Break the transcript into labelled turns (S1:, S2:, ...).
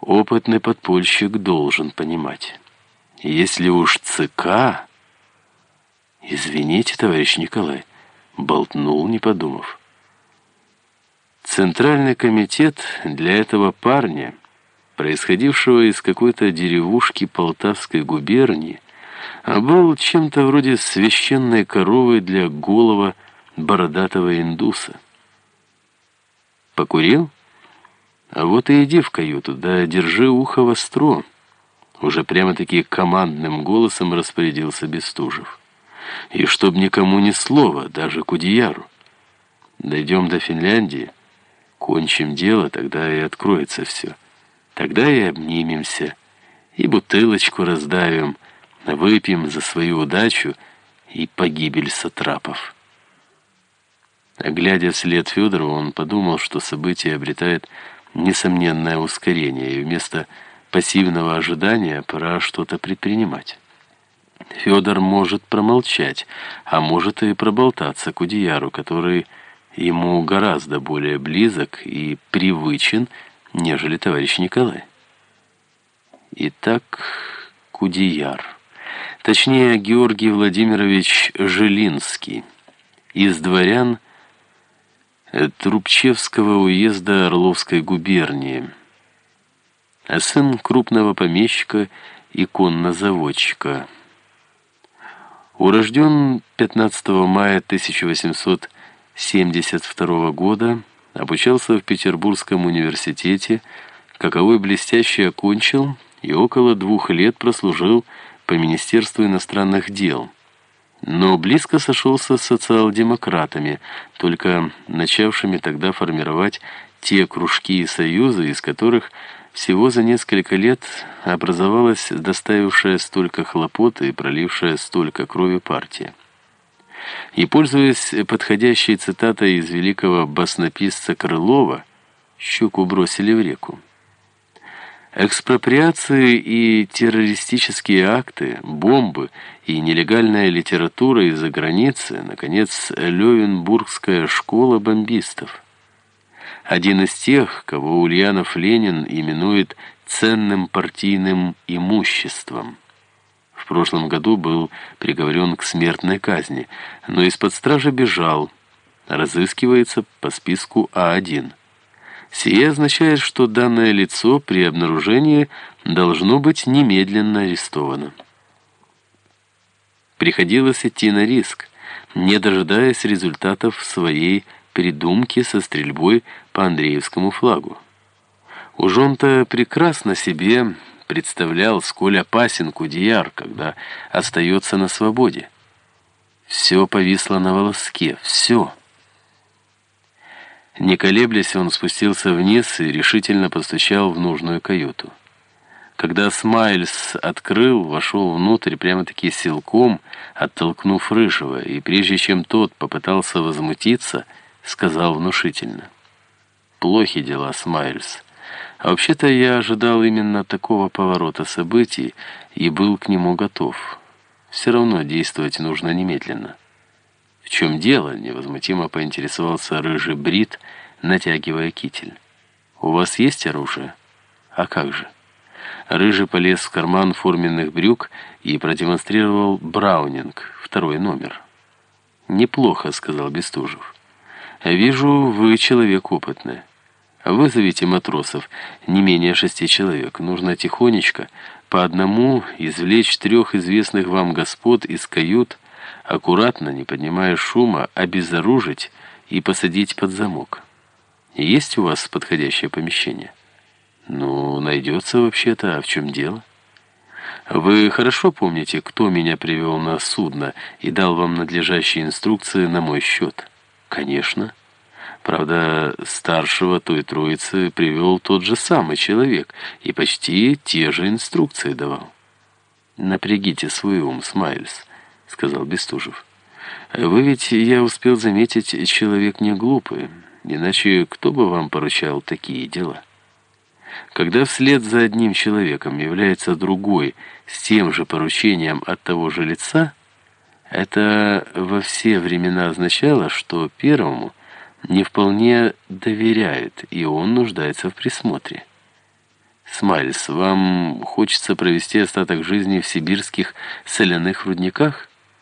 S1: Опытный подпольщик должен понимать. Если уж ЦК... Извините, товарищ Николай, болтнул, не подумав. Центральный комитет для этого парня, происходившего из какой-то деревушки Полтавской губернии, был чем-то вроде священной коровы для голого бородатого индуса. Покурил? А вот и иди в каюту, да держи ухо востро. Уже прямо-таки командным голосом распорядился Бестужев. И чтоб никому ни слова, даже Кудеяру. Дойдем до Финляндии, кончим дело, тогда и откроется все. Тогда и обнимемся, и бутылочку раздавим, выпьем за свою удачу и погибель сатрапов. Глядя вслед Федору, он подумал, что событие обретает несомненное ускорение, и вместо пассивного ожидания пора что-то предпринимать. Федор может промолчать, а может и проболтаться Кудеяру, который ему гораздо более близок и привычен, нежели товарищ Николай. Итак, Кудеяр. Точнее, Георгий Владимирович Жилинский. Из дворян Трубчевского уезда Орловской губернии. А сын крупного помещика и коннозаводчика. Урожден 15 мая 1872 года, обучался в Петербургском университете, каковой блестяще окончил и около двух лет прослужил по Министерству иностранных дел – но близко сошелся с социал-демократами, только начавшими тогда формировать те кружки и союзы, из которых всего за несколько лет образовалась доставившая столько хлопот и пролившая столько крови партия. И, пользуясь подходящей цитатой из великого баснописца Крылова, «Щуку бросили в реку». Экспроприации и террористические акты, бомбы и нелегальная литература из-за границы, наконец, Левенбургская школа бомбистов. Один из тех, кого Ульянов Ленин именует ценным партийным имуществом. В прошлом году был приговорен к смертной казни, но из-под стражи бежал, разыскивается по списку А1. Сие означает, что данное лицо при обнаружении должно быть немедленно арестовано. Приходилось идти на риск, не дожидаясь результатов своей придумки со стрельбой по Андреевскому флагу. Уж он-то прекрасно себе представлял, сколь опасен Кудеяр, когда остается на свободе. Все повисло на волоске, все. Не колеблясь, он спустился вниз и решительно постучал в нужную каюту. Когда Смайльс открыл, вошел внутрь прямо-таки силком, оттолкнув Рыжего, и прежде чем тот попытался возмутиться, сказал внушительно. «Плохи дела, Смайльс. А вообще-то я ожидал именно такого поворота событий и был к нему готов. Все равно действовать нужно немедленно». «В чем дело?» — невозмутимо поинтересовался рыжий брит, натягивая китель. «У вас есть оружие?» «А как же?» Рыжий полез в карман форменных брюк и продемонстрировал Браунинг, второй номер. «Неплохо», — сказал Бестужев. «Вижу, вы человек опытный. Вызовите матросов, не менее шести человек. Нужно тихонечко, по одному, извлечь трех известных вам господ из кают, аккуратно, не поднимая шума, обезоружить и посадить под замок. Есть у вас подходящее помещение? Ну, найдется вообще-то, а в чем дело? Вы хорошо помните, кто меня привел на судно и дал вам надлежащие инструкции на мой счет? Конечно. Правда, старшего той троицы привел тот же самый человек и почти те же инструкции давал. «Напрягите свой ум, Смайльс», — сказал Бестужев. «Вы ведь, я успел заметить, человек не глупый, иначе кто бы вам поручал такие дела?» Когда вслед за одним человеком является другой с тем же поручением от того же лица, это во все времена означало, что первому не вполне доверяют, и он нуждается в присмотре. Смайльс, вам хочется провести остаток жизни в сибирских соляных рудниках?